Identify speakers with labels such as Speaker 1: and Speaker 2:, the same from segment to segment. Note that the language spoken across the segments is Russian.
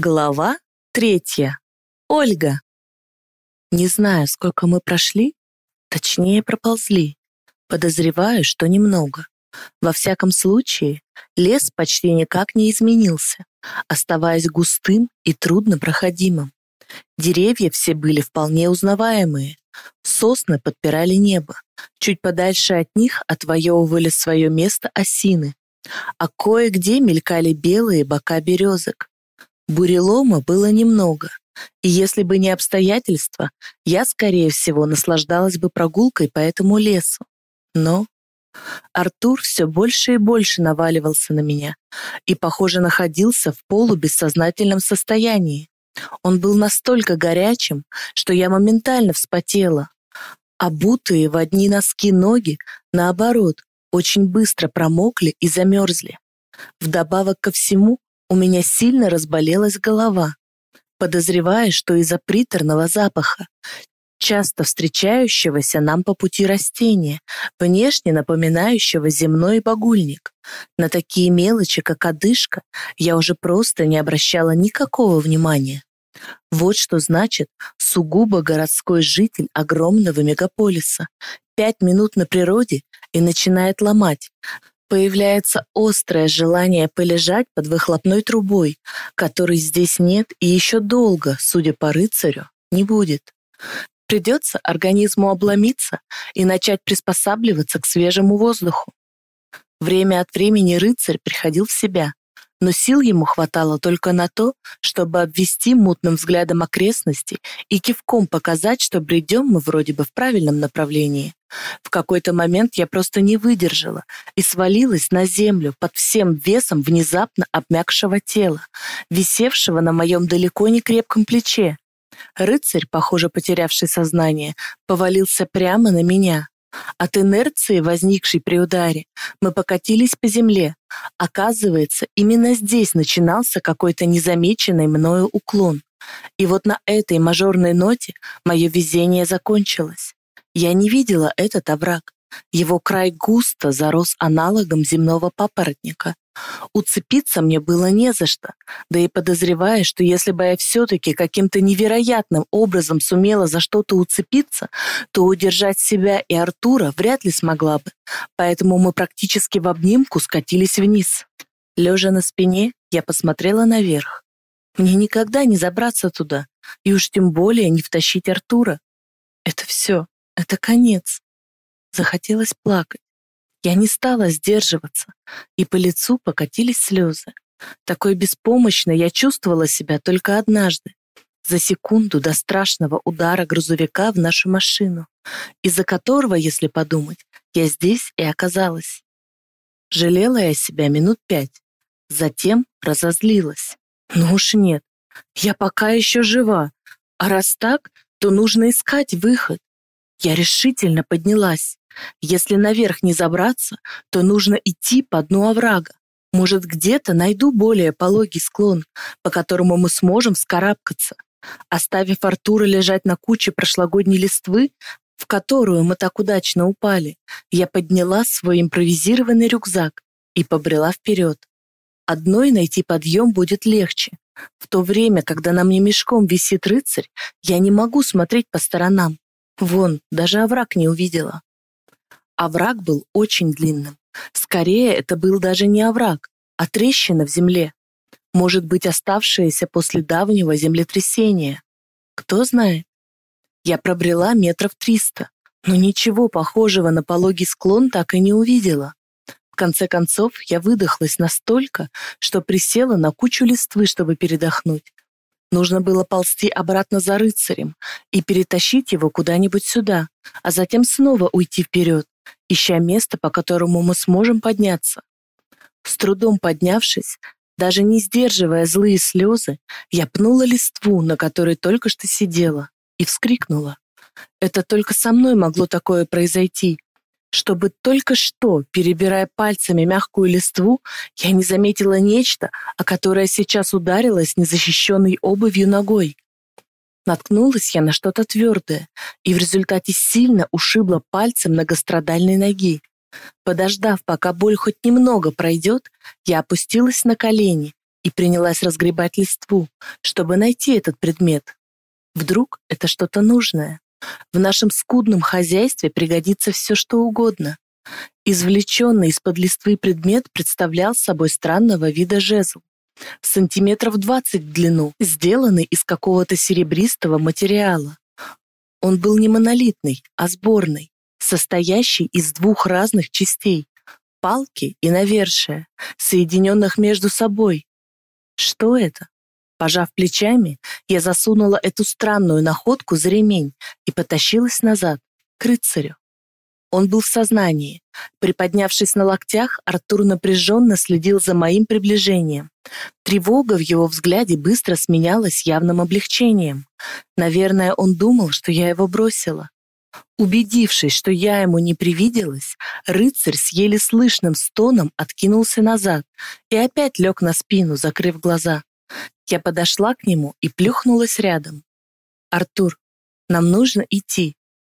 Speaker 1: Глава третья. Ольга. Не знаю, сколько мы прошли, точнее проползли. Подозреваю, что немного. Во всяком случае, лес почти никак не изменился, оставаясь густым и труднопроходимым. Деревья все были вполне узнаваемые. Сосны подпирали небо. Чуть подальше от них отвоевывали свое место осины, а кое-где мелькали белые бока березок. Бурелома было немного, и если бы не обстоятельства, я, скорее всего, наслаждалась бы прогулкой по этому лесу. Но Артур все больше и больше наваливался на меня и, похоже, находился в полубессознательном состоянии. Он был настолько горячим, что я моментально вспотела. Обутые в одни носки ноги, наоборот, очень быстро промокли и замерзли. Вдобавок ко всему, у меня сильно разболелась голова, подозревая, что из-за приторного запаха, часто встречающегося нам по пути растения, внешне напоминающего земной багульник. На такие мелочи, как одышка, я уже просто не обращала никакого внимания. Вот что значит сугубо городской житель огромного мегаполиса. Пять минут на природе и начинает ломать, Появляется острое желание полежать под выхлопной трубой, которой здесь нет и еще долго, судя по рыцарю, не будет. Придется организму обломиться и начать приспосабливаться к свежему воздуху. Время от времени рыцарь приходил в себя, но сил ему хватало только на то, чтобы обвести мутным взглядом окрестности и кивком показать, что бредем мы вроде бы в правильном направлении. В какой-то момент я просто не выдержала и свалилась на землю под всем весом внезапно обмякшего тела, висевшего на моем далеко не крепком плече. Рыцарь, похоже, потерявший сознание, повалился прямо на меня. От инерции, возникшей при ударе, мы покатились по земле. Оказывается, именно здесь начинался какой-то незамеченный мною уклон. И вот на этой мажорной ноте мое везение закончилось. Я не видела этот овраг. Его край густо зарос аналогом земного папоротника. Уцепиться мне было не за что, да и подозревая, что если бы я все-таки каким-то невероятным образом сумела за что-то уцепиться, то удержать себя и Артура вряд ли смогла бы, поэтому мы практически в обнимку скатились вниз. Лежа на спине, я посмотрела наверх. Мне никогда не забраться туда, и уж тем более не втащить Артура. Это все, это конец. Захотелось плакать. Я не стала сдерживаться, и по лицу покатились слезы. Такой беспомощной я чувствовала себя только однажды, за секунду до страшного удара грузовика в нашу машину, из-за которого, если подумать, я здесь и оказалась. Жалела я себя минут пять, затем разозлилась. Ну уж нет, я пока еще жива, а раз так, то нужно искать выход. Я решительно поднялась. Если наверх не забраться, то нужно идти по дну оврага. Может, где-то найду более пологий склон, по которому мы сможем скарабкаться. Оставив Артура лежать на куче прошлогодней листвы, в которую мы так удачно упали, я подняла свой импровизированный рюкзак и побрела вперед. Одной найти подъем будет легче. В то время, когда на мне мешком висит рыцарь, я не могу смотреть по сторонам. Вон, даже овраг не увидела. Овраг был очень длинным. Скорее, это был даже не овраг, а трещина в земле. Может быть, оставшаяся после давнего землетрясения. Кто знает. Я пробрела метров триста, но ничего похожего на пологий склон так и не увидела. В конце концов, я выдохлась настолько, что присела на кучу листвы, чтобы передохнуть. Нужно было ползти обратно за рыцарем и перетащить его куда-нибудь сюда, а затем снова уйти вперед, ища место, по которому мы сможем подняться. С трудом поднявшись, даже не сдерживая злые слезы, я пнула листву, на которой только что сидела, и вскрикнула. Это только со мной могло такое произойти, чтобы только что, перебирая пальцами мягкую листву, я не заметила нечто, о которое сейчас ударилась незащищенной обувью ногой. Наткнулась я на что-то твердое и в результате сильно ушибла пальцем многострадальной ноги. Подождав, пока боль хоть немного пройдет, я опустилась на колени и принялась разгребать листву, чтобы найти этот предмет. Вдруг это что-то нужное. В нашем скудном хозяйстве пригодится все, что угодно. Извлеченный из-под листвы предмет представлял собой странного вида жезл. Сантиметров 20 в длину, сделанный из какого-то серебристого материала. Он был не монолитный, а сборный, состоящий из двух разных частей – палки и навершия, соединенных между собой. Что это? Пожав плечами, я засунула эту странную находку за ремень и потащилась назад, к рыцарю. Он был в сознании. Приподнявшись на локтях, Артур напряженно следил за моим приближением. Тревога в его взгляде быстро сменялась явным облегчением. Наверное, он думал, что я его бросила. Убедившись, что я ему не привиделась, рыцарь с еле слышным стоном откинулся назад и опять лег на спину, закрыв глаза. Я подошла к нему и плюхнулась рядом. «Артур, нам нужно идти.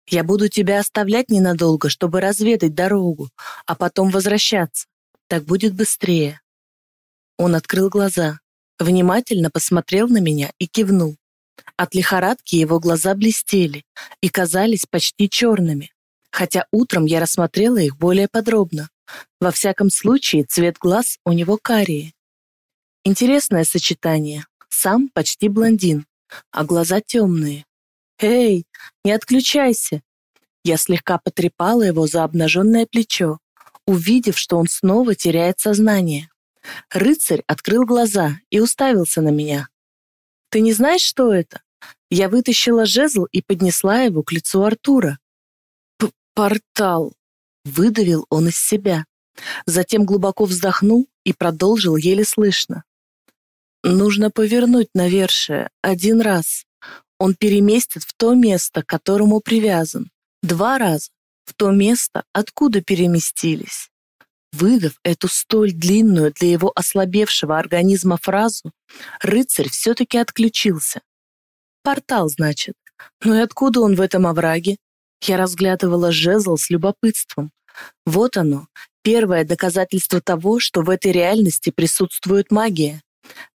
Speaker 1: Я буду тебя оставлять ненадолго, чтобы разведать дорогу, а потом возвращаться. Так будет быстрее». Он открыл глаза, внимательно посмотрел на меня и кивнул. От лихорадки его глаза блестели и казались почти черными, хотя утром я рассмотрела их более подробно. Во всяком случае, цвет глаз у него карие. Интересное сочетание. Сам почти блондин, а глаза темные. «Эй, не отключайся!» Я слегка потрепала его за обнаженное плечо, увидев, что он снова теряет сознание. Рыцарь открыл глаза и уставился на меня. «Ты не знаешь, что это?» Я вытащила жезл и поднесла его к лицу Артура. П «Портал!» — выдавил он из себя. Затем глубоко вздохнул и продолжил еле слышно. «Нужно повернуть навершие один раз. Он переместит в то место, к которому привязан. Два раза. В то место, откуда переместились. Выдав эту столь длинную для его ослабевшего организма фразу, рыцарь все-таки отключился. Портал, значит. Ну и откуда он в этом овраге? Я разглядывала жезл с любопытством. Вот оно, первое доказательство того, что в этой реальности присутствует магия.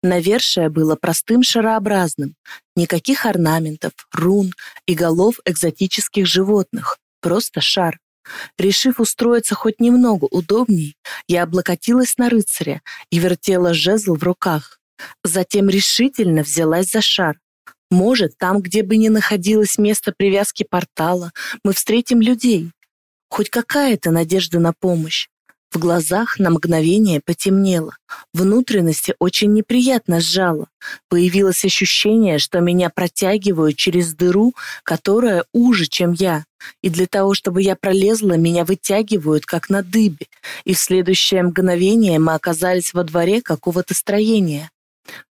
Speaker 1: Навершие было простым шарообразным, никаких орнаментов, рун и голов экзотических животных, просто шар. Решив устроиться хоть немного удобней, я облокотилась на рыцаря и вертела жезл в руках. Затем решительно взялась за шар. Может, там, где бы ни находилось место привязки портала, мы встретим людей. Хоть какая-то надежда на помощь. В глазах на мгновение потемнело. Внутренности очень неприятно сжало. Появилось ощущение, что меня протягивают через дыру, которая уже, чем я. И для того, чтобы я пролезла, меня вытягивают, как на дыбе. И в следующее мгновение мы оказались во дворе какого-то строения.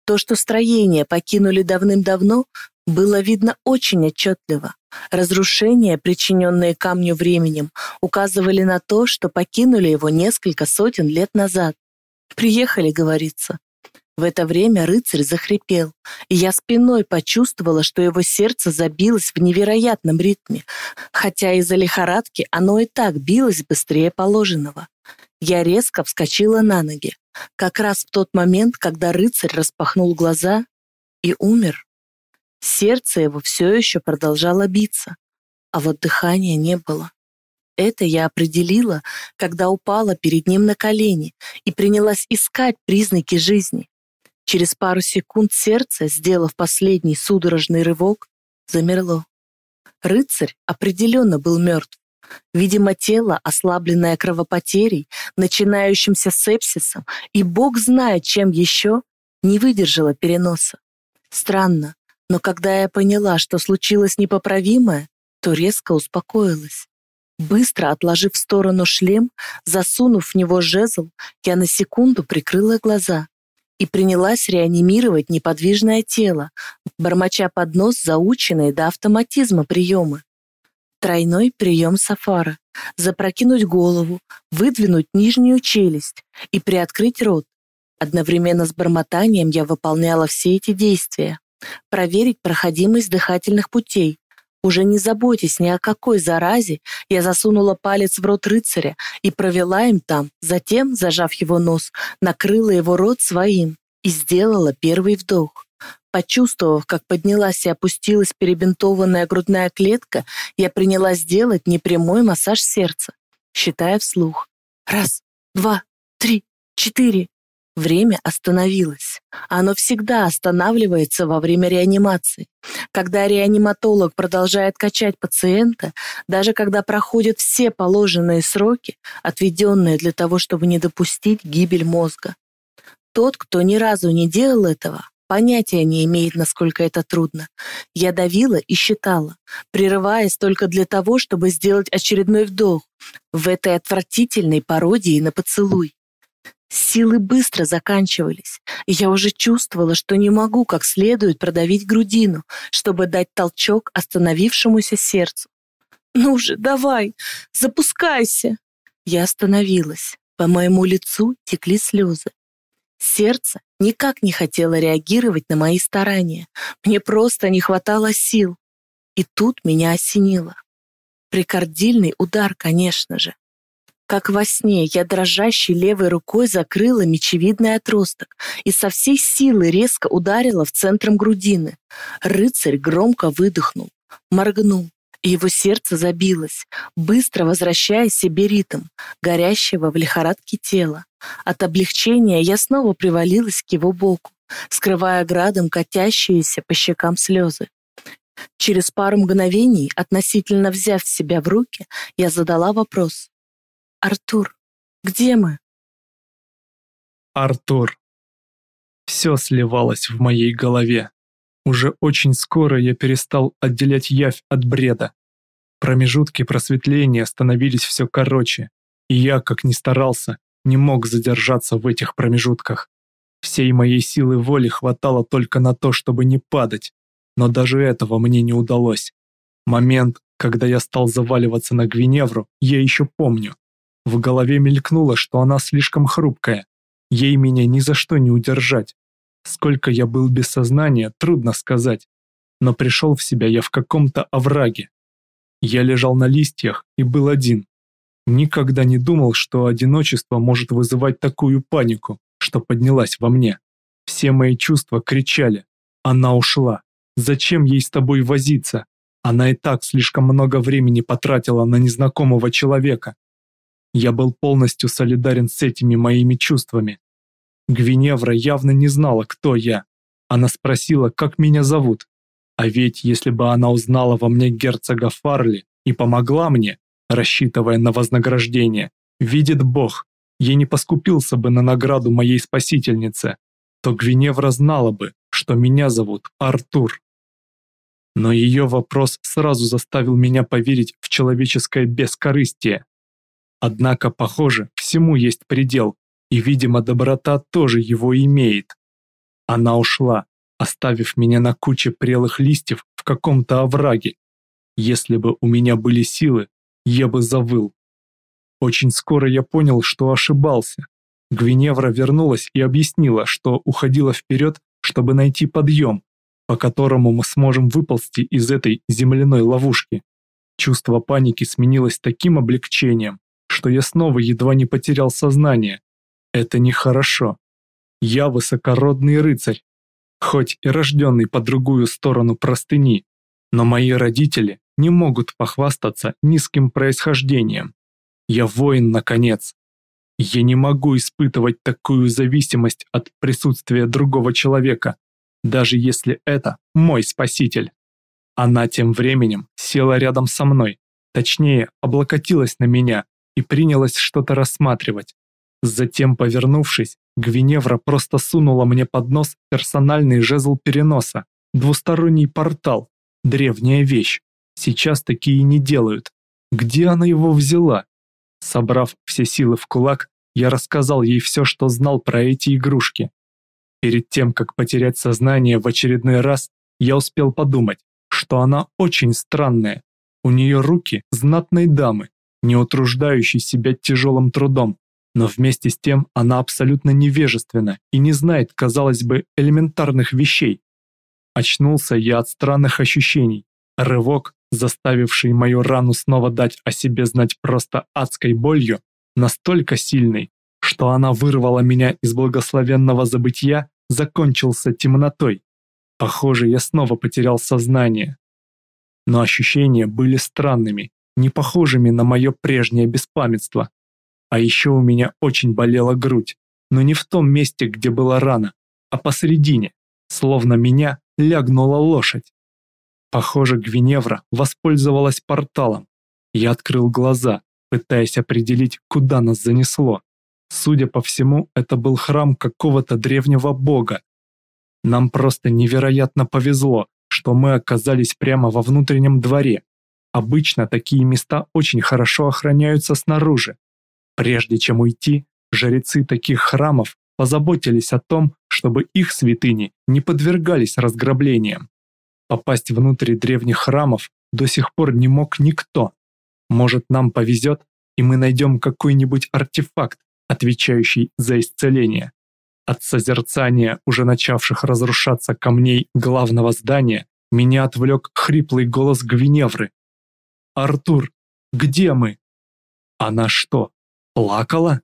Speaker 1: То, что строение покинули давным-давно, было видно очень отчетливо. Разрушения, причиненные камню временем, указывали на то, что покинули его несколько сотен лет назад. «Приехали», — говорится. В это время рыцарь захрипел, и я спиной почувствовала, что его сердце забилось в невероятном ритме, хотя из-за лихорадки оно и так билось быстрее положенного. Я резко вскочила на ноги, как раз в тот момент, когда рыцарь распахнул глаза и умер. Сердце его все еще продолжало биться, а вот дыхания не было. Это я определила, когда упала перед ним на колени и принялась искать признаки жизни. Через пару секунд сердце, сделав последний судорожный рывок, замерло. Рыцарь определенно был мертв. Видимо, тело, ослабленное кровопотерей, начинающимся сепсисом, и бог знает, чем еще, не выдержало переноса. Странно, но когда я поняла, что случилось непоправимое, то резко успокоилась. Быстро отложив в сторону шлем, засунув в него жезл, я на секунду прикрыла глаза и принялась реанимировать неподвижное тело, бормоча под нос заученные до автоматизма приемы. Тройной прием сафара. Запрокинуть голову, выдвинуть нижнюю челюсть и приоткрыть рот. Одновременно с бормотанием я выполняла все эти действия проверить проходимость дыхательных путей. Уже не заботясь ни о какой заразе, я засунула палец в рот рыцаря и провела им там, затем, зажав его нос, накрыла его рот своим. и сделала первый вдох. Почувствовав, как поднялась и опустилась перебинтованная грудная клетка, я принялась делать непрямой массаж сердца, считая вслух. Раз, два, три, четыре. Время остановилось. Оно всегда останавливается во время реанимации. Когда реаниматолог продолжает качать пациента, даже когда проходят все положенные сроки, отведенные для того, чтобы не допустить гибель мозга. Тот, кто ни разу не делал этого, понятия не имеет, насколько это трудно. Я давила и считала, прерываясь только для того, чтобы сделать очередной вдох в этой отвратительной пародии на поцелуй. Силы быстро заканчивались, и я уже чувствовала, что не могу как следует продавить грудину, чтобы дать толчок остановившемуся сердцу. «Ну же, давай, запускайся!» Я остановилась. По моему лицу текли слезы. Сердце никак не хотело реагировать на мои старания. Мне просто не хватало сил. И тут меня осенило. Прикордильный удар, конечно же. Как во сне, я дрожащей левой рукой закрыла мечевидный отросток и со всей силы резко ударила в центром грудины. Рыцарь громко выдохнул, моргнул, его сердце забилось, быстро возвращая себе ритм, горящего в лихорадке тела. От облегчения я снова привалилась к его боку, скрывая градом катящиеся по щекам слезы. Через пару мгновений, относительно взяв себя в руки, я задала вопрос. Артур, где мы?
Speaker 2: Артур. Все сливалось в моей голове. Уже очень скоро я перестал отделять явь от бреда. Промежутки просветления становились все короче, и я, как ни старался, не мог задержаться в этих промежутках. Всей моей силы воли хватало только на то, чтобы не падать, но даже этого мне не удалось. Момент, когда я стал заваливаться на Гвиневру, я еще помню. В голове мелькнуло, что она слишком хрупкая. Ей меня ни за что не удержать. Сколько я был без сознания, трудно сказать. Но пришел в себя я в каком-то овраге. Я лежал на листьях и был один. Никогда не думал, что одиночество может вызывать такую панику, что поднялась во мне. Все мои чувства кричали. Она ушла. Зачем ей с тобой возиться? Она и так слишком много времени потратила на незнакомого человека. Я был полностью солидарен с этими моими чувствами. Гвиневра явно не знала, кто я. Она спросила, как меня зовут. А ведь если бы она узнала во мне герцога Фарли и помогла мне, рассчитывая на вознаграждение, видит Бог, я не поскупился бы на награду моей спасительнице, то Гвиневра знала бы, что меня зовут Артур. Но ее вопрос сразу заставил меня поверить в человеческое бескорыстие. Однако, похоже, всему есть предел, и, видимо, доброта тоже его имеет. Она ушла, оставив меня на куче прелых листьев в каком-то овраге. Если бы у меня были силы, я бы завыл. Очень скоро я понял, что ошибался. Гвиневра вернулась и объяснила, что уходила вперед, чтобы найти подъем, по которому мы сможем выползти из этой земляной ловушки. Чувство паники сменилось таким облегчением, что я снова едва не потерял сознание. Это нехорошо. Я высокородный рыцарь, хоть и рожденный по другую сторону простыни, но мои родители не могут похвастаться низким происхождением. Я воин, наконец. Я не могу испытывать такую зависимость от присутствия другого человека, даже если это мой спаситель. Она тем временем села рядом со мной, точнее, облокотилась на меня и принялась что-то рассматривать. Затем, повернувшись, Гвиневра просто сунула мне под нос персональный жезл переноса, двусторонний портал, древняя вещь. Сейчас такие не делают. Где она его взяла? Собрав все силы в кулак, я рассказал ей все, что знал про эти игрушки. Перед тем, как потерять сознание в очередной раз, я успел подумать, что она очень странная. У нее руки знатной дамы, не утруждающий себя тяжелым трудом, но вместе с тем она абсолютно невежественна и не знает, казалось бы, элементарных вещей. Очнулся я от странных ощущений. Рывок, заставивший мою рану снова дать о себе знать просто адской болью, настолько сильный, что она вырвала меня из благословенного забытия закончился темнотой. Похоже, я снова потерял сознание. Но ощущения были странными, не похожими на мое прежнее беспамятство. А еще у меня очень болела грудь, но не в том месте, где была рана, а посередине, словно меня лягнула лошадь. Похоже, Гвиневра воспользовалась порталом. Я открыл глаза, пытаясь определить, куда нас занесло. Судя по всему, это был храм какого-то древнего бога. Нам просто невероятно повезло, что мы оказались прямо во внутреннем дворе. Обычно такие места очень хорошо охраняются снаружи. Прежде чем уйти, жрецы таких храмов позаботились о том, чтобы их святыни не подвергались разграблениям. Попасть внутрь древних храмов до сих пор не мог никто. Может, нам повезет, и мы найдем какой-нибудь артефакт, отвечающий за исцеление. От созерцания уже начавших разрушаться камней главного здания меня отвлек хриплый голос Гвиневры. «Артур, где мы?» Она что, плакала?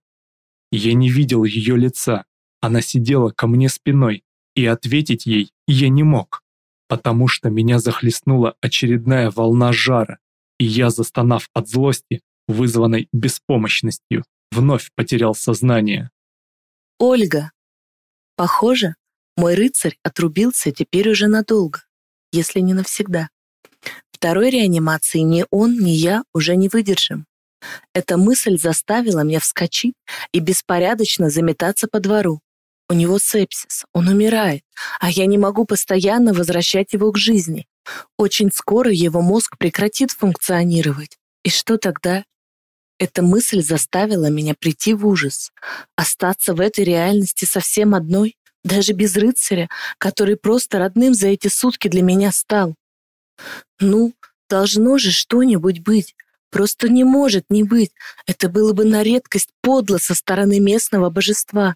Speaker 2: Я не видел ее лица. Она сидела ко мне спиной, и ответить ей я не мог, потому что меня захлестнула очередная волна жара, и я, застонав от злости, вызванной беспомощностью, вновь потерял сознание.
Speaker 1: «Ольга!» Похоже, мой рыцарь отрубился теперь уже надолго, если не навсегда. Второй реанимации ни он, ни я уже не выдержим. Эта мысль заставила меня вскочить и беспорядочно заметаться по двору. У него сепсис, он умирает, а я не могу постоянно возвращать его к жизни. Очень скоро его мозг прекратит функционировать. И что тогда? Эта мысль заставила меня прийти в ужас. Остаться в этой реальности совсем одной, даже без рыцаря, который просто родным за эти сутки для меня стал. Ну, должно же что-нибудь быть. Просто не может не быть. Это было бы на редкость подло со стороны местного божества.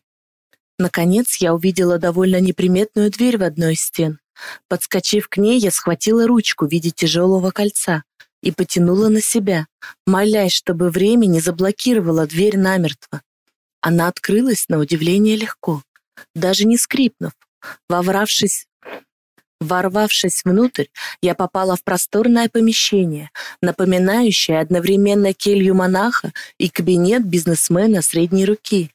Speaker 1: Наконец я увидела довольно неприметную дверь в одной из стен. Подскочив к ней, я схватила ручку в виде тяжелого кольца и потянула на себя, молясь, чтобы время не заблокировало дверь намертво. Она открылась на удивление легко, даже не скрипнув. Вовравшись, ворвавшись внутрь, я попала в просторное помещение, напоминающее одновременно келью монаха и кабинет бизнесмена средней руки.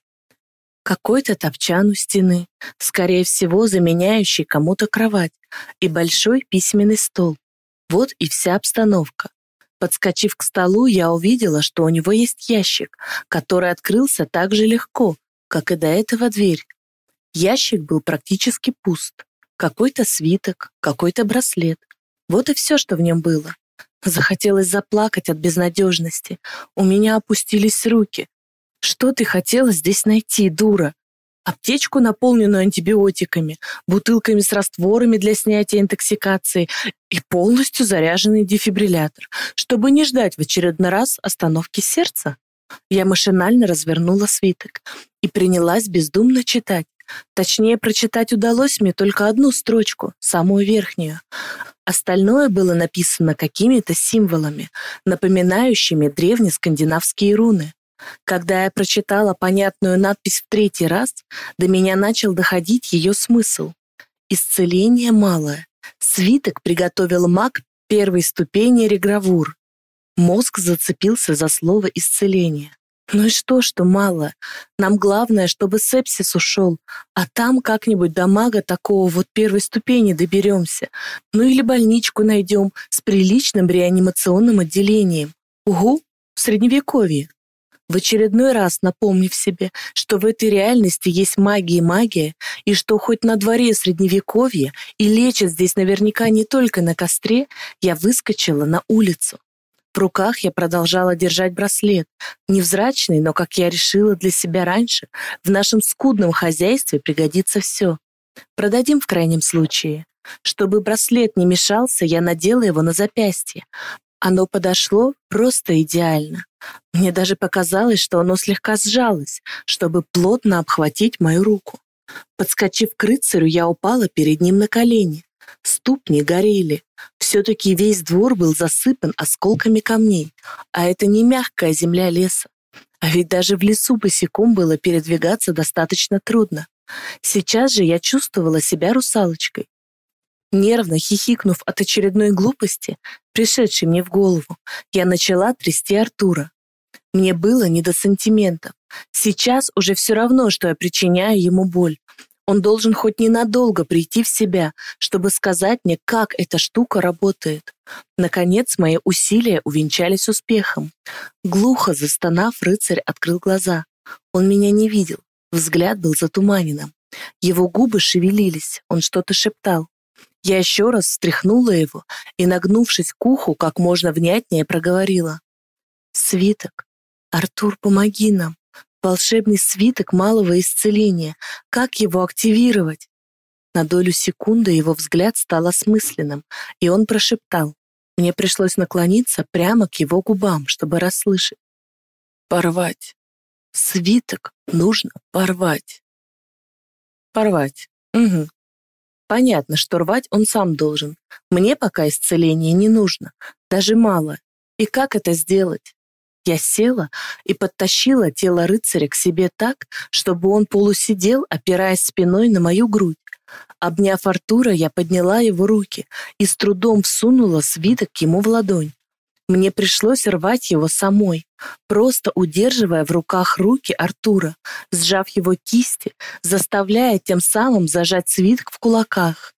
Speaker 1: Какой-то топчан у стены, скорее всего, заменяющий кому-то кровать, и большой письменный стол. Вот и вся обстановка. Подскочив к столу, я увидела, что у него есть ящик, который открылся так же легко, как и до этого дверь. Ящик был практически пуст. Какой-то свиток, какой-то браслет. Вот и все, что в нем было. Захотелось заплакать от безнадежности. У меня опустились руки. Что ты хотела здесь найти, дура? аптечку, наполненную антибиотиками, бутылками с растворами для снятия интоксикации и полностью заряженный дефибриллятор, чтобы не ждать в очередной раз остановки сердца. Я машинально развернула свиток и принялась бездумно читать. Точнее, прочитать удалось мне только одну строчку, самую верхнюю. Остальное было написано какими-то символами, напоминающими древнескандинавские руны. Когда я прочитала понятную надпись в третий раз, до меня начал доходить ее смысл. Исцеление малое. Свиток приготовил маг первой ступени регравур. Мозг зацепился за слово «исцеление». Ну и что, что мало? Нам главное, чтобы сепсис ушел, а там как-нибудь до мага такого вот первой ступени доберемся. Ну или больничку найдем с приличным реанимационным отделением. Угу, в средневековье в очередной раз напомнив себе, что в этой реальности есть магия и магия, и что хоть на дворе средневековье и лечат здесь наверняка не только на костре, я выскочила на улицу. В руках я продолжала держать браслет, невзрачный, но, как я решила для себя раньше, в нашем скудном хозяйстве пригодится все. Продадим в крайнем случае. Чтобы браслет не мешался, я надела его на запястье. Оно подошло просто идеально. Мне даже показалось, что оно слегка сжалось, чтобы плотно обхватить мою руку. Подскочив к рыцарю, я упала перед ним на колени. Ступни горели. Все-таки весь двор был засыпан осколками камней, а это не мягкая земля леса. А ведь даже в лесу босиком было передвигаться достаточно трудно. Сейчас же я чувствовала себя русалочкой. Нервно хихикнув от очередной глупости, пришедшей мне в голову, я начала трясти Артура. Мне было не до сантиментов. Сейчас уже все равно, что я причиняю ему боль. Он должен хоть ненадолго прийти в себя, чтобы сказать мне, как эта штука работает. Наконец, мои усилия увенчались успехом. Глухо застонав, рыцарь открыл глаза. Он меня не видел. Взгляд был затуманенным. Его губы шевелились, он что-то шептал. Я еще раз встряхнула его и, нагнувшись к уху, как можно внятнее проговорила. «Свиток, Артур, помоги нам. Волшебный свиток малого исцеления. Как его активировать? На долю секунды его взгляд стал осмысленным, и он прошептал. Мне пришлось наклониться прямо к его губам, чтобы расслышать. Порвать. Свиток нужно порвать. Порвать. Угу. Понятно, что рвать он сам должен. Мне пока исцеление не нужно, даже мало. И как это сделать? Я села и подтащила тело рыцаря к себе так, чтобы он полусидел, опираясь спиной на мою грудь. Обняв Артура, я подняла его руки и с трудом всунула свиток ему в ладонь. Мне пришлось рвать его самой, просто удерживая в руках руки Артура, сжав его кисти, заставляя тем самым зажать свиток в кулаках.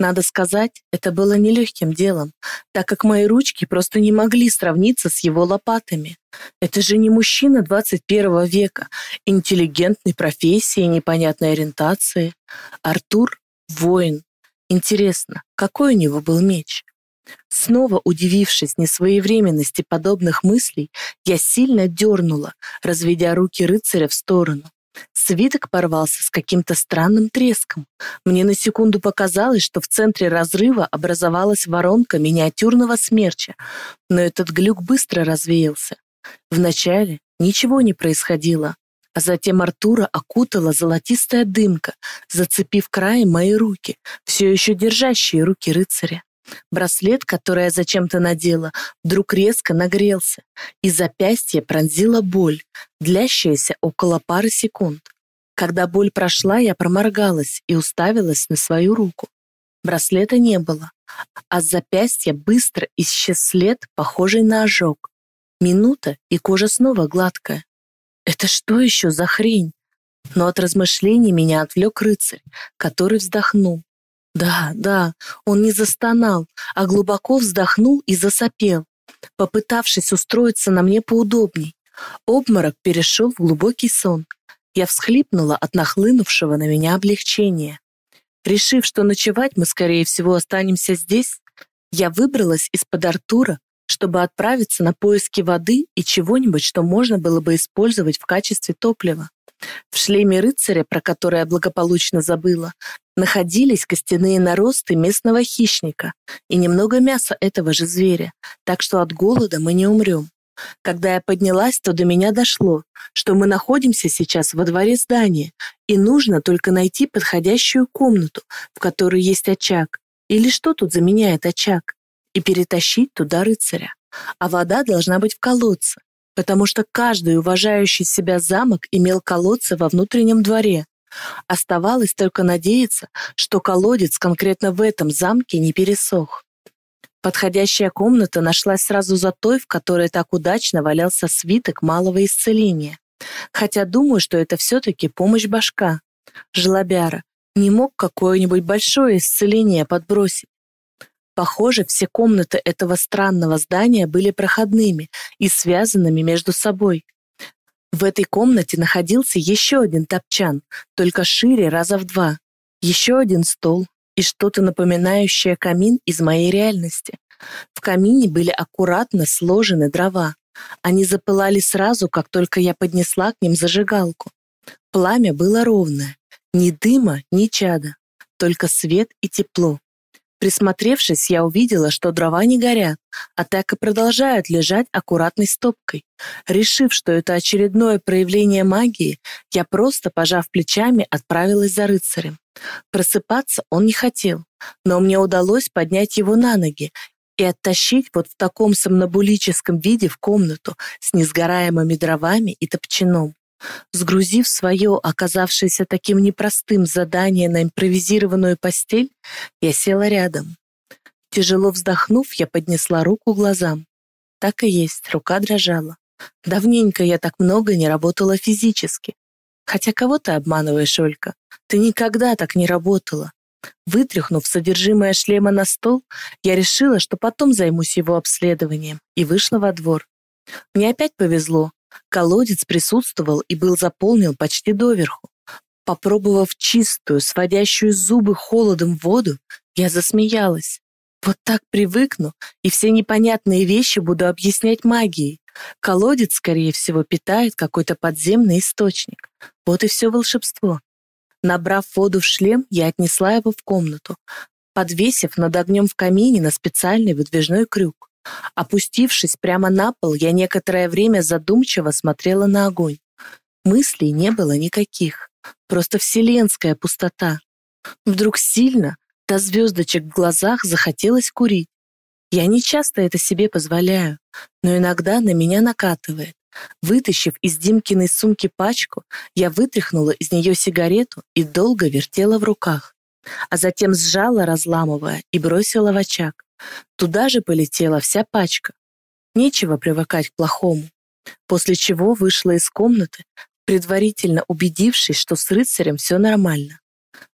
Speaker 1: Надо сказать, это было нелегким делом, так как мои ручки просто не могли сравниться с его лопатами. Это же не мужчина 21 века, интеллигентной профессии, непонятной ориентации. Артур — воин. Интересно, какой у него был меч? Снова удивившись несвоевременности подобных мыслей, я сильно дернула, разведя руки рыцаря в сторону. Свиток порвался с каким-то странным треском. Мне на секунду показалось, что в центре разрыва образовалась воронка миниатюрного смерча, но этот глюк быстро развеялся. Вначале ничего не происходило, а затем Артура окутала золотистая дымка, зацепив краем мои руки, все еще держащие руки рыцаря. Браслет, который я зачем-то надела, вдруг резко нагрелся, и запястье пронзила боль, длящаяся около пары секунд. Когда боль прошла, я проморгалась и уставилась на свою руку. Браслета не было, а с запястья быстро исчез след, похожий на ожог. Минута, и кожа снова гладкая. Это что еще за хрень? Но от размышлений меня отвлек рыцарь, который вздохнул. Да, да, он не застонал, а глубоко вздохнул и засопел, попытавшись устроиться на мне поудобней. Обморок перешел в глубокий сон. Я всхлипнула от нахлынувшего на меня облегчения. Решив, что ночевать мы, скорее всего, останемся здесь, я выбралась из-под Артура, чтобы отправиться на поиски воды и чего-нибудь, что можно было бы использовать в качестве топлива. В шлеме рыцаря, про который я благополучно забыла, находились костяные наросты местного хищника и немного мяса этого же зверя, так что от голода мы не умрем. Когда я поднялась, то до меня дошло, что мы находимся сейчас во дворе здания, и нужно только найти подходящую комнату, в которой есть очаг, или что тут заменяет очаг, и перетащить туда рыцаря. А вода должна быть в колодце, потому что каждый уважающий себя замок имел колодцы во внутреннем дворе. Оставалось только надеяться, что колодец конкретно в этом замке не пересох. Подходящая комната нашлась сразу за той, в которой так удачно валялся свиток малого исцеления. Хотя думаю, что это все-таки помощь башка. Жлобяра не мог какое-нибудь большое исцеление подбросить. Похоже, все комнаты этого странного здания были проходными и связанными между собой. В этой комнате находился еще один топчан, только шире раза в два. Еще один стол и что-то напоминающее камин из моей реальности. В камине были аккуратно сложены дрова. Они запылали сразу, как только я поднесла к ним зажигалку. Пламя было ровное. Ни дыма, ни чада. Только свет и тепло. Присмотревшись, я увидела, что дрова не горят, а так и продолжают лежать аккуратной стопкой. Решив, что это очередное проявление магии, я просто, пожав плечами, отправилась за рыцарем. Просыпаться он не хотел, но мне удалось поднять его на ноги и оттащить вот в таком сомнобулическом виде в комнату с несгораемыми дровами и топчаном. Сгрузив свое, оказавшееся таким непростым задание на импровизированную постель, я села рядом. Тяжело вздохнув, я поднесла руку глазам. Так и есть, рука дрожала. Давненько я так много не работала физически. Хотя кого ты обманываешь, Олька? Ты никогда так не работала. Вытряхнув содержимое шлема на стол, я решила, что потом займусь его обследованием, и вышла во двор. Мне опять повезло. Колодец присутствовал и был заполнен почти доверху. Попробовав чистую, сводящую зубы холодом воду, я засмеялась. Вот так привыкну, и все непонятные вещи буду объяснять магией. Колодец, скорее всего, питает какой-то подземный источник. Вот и все волшебство. Набрав воду в шлем, я отнесла его в комнату, подвесив над огнем в камине на специальный выдвижной крюк. Опустившись прямо на пол, я некоторое время задумчиво смотрела на огонь. Мыслей не было никаких, просто вселенская пустота. Вдруг сильно, до звездочек в глазах, захотелось курить. Я не часто это себе позволяю, но иногда на меня накатывает. Вытащив из Димкиной сумки пачку, я вытряхнула из нее сигарету и долго вертела в руках, а затем сжала, разламывая, и бросила в очаг. Туда же полетела вся пачка. Нечего привыкать к плохому. После чего вышла из комнаты, предварительно убедившись, что с рыцарем все нормально.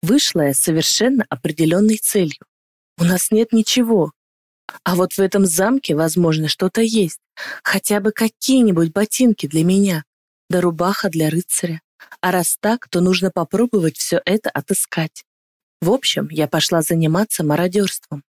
Speaker 1: Вышла я совершенно определенной целью. У нас нет ничего. А вот в этом замке, возможно, что-то есть. Хотя бы какие-нибудь ботинки для меня, да рубаха для рыцаря. А раз так, то нужно попробовать все это отыскать. В общем, я пошла заниматься мародерством.